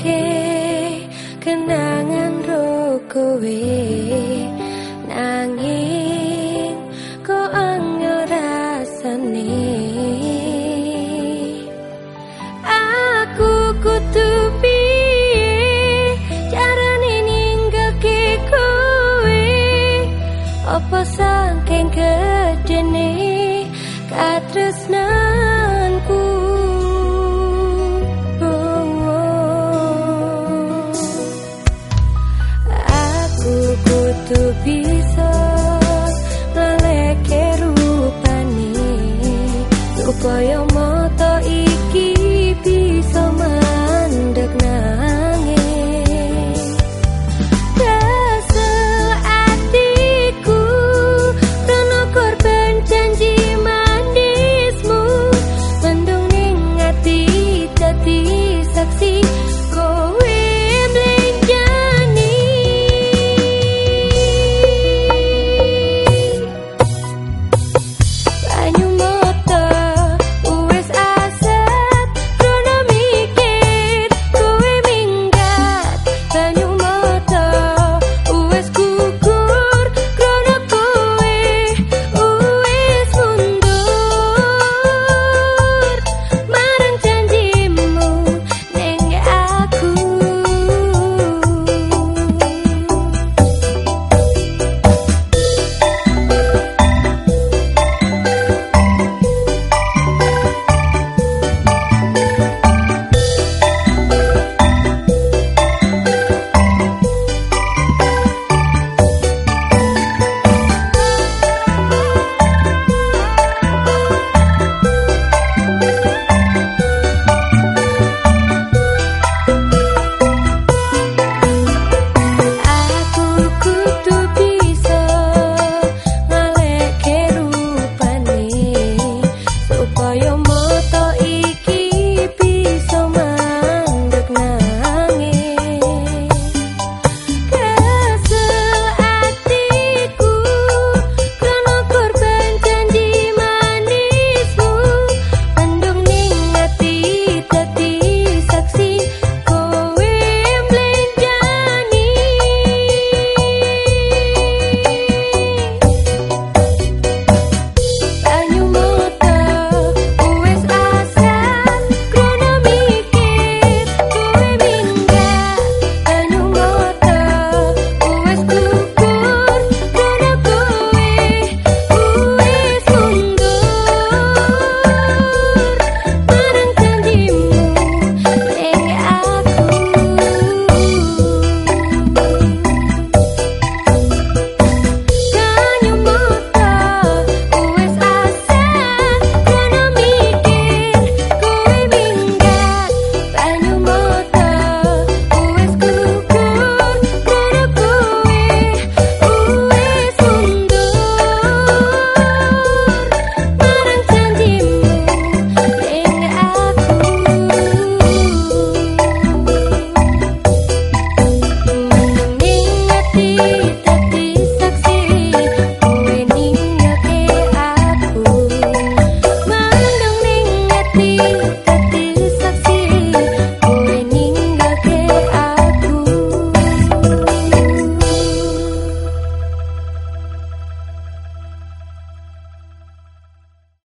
ke kenangan ro rokowe nanging ko angel rasane? Aku kutu piye? Carane ninggal ke kowe? Apa sangking kedene Foi amando.